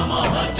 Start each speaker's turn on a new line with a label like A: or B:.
A: Rama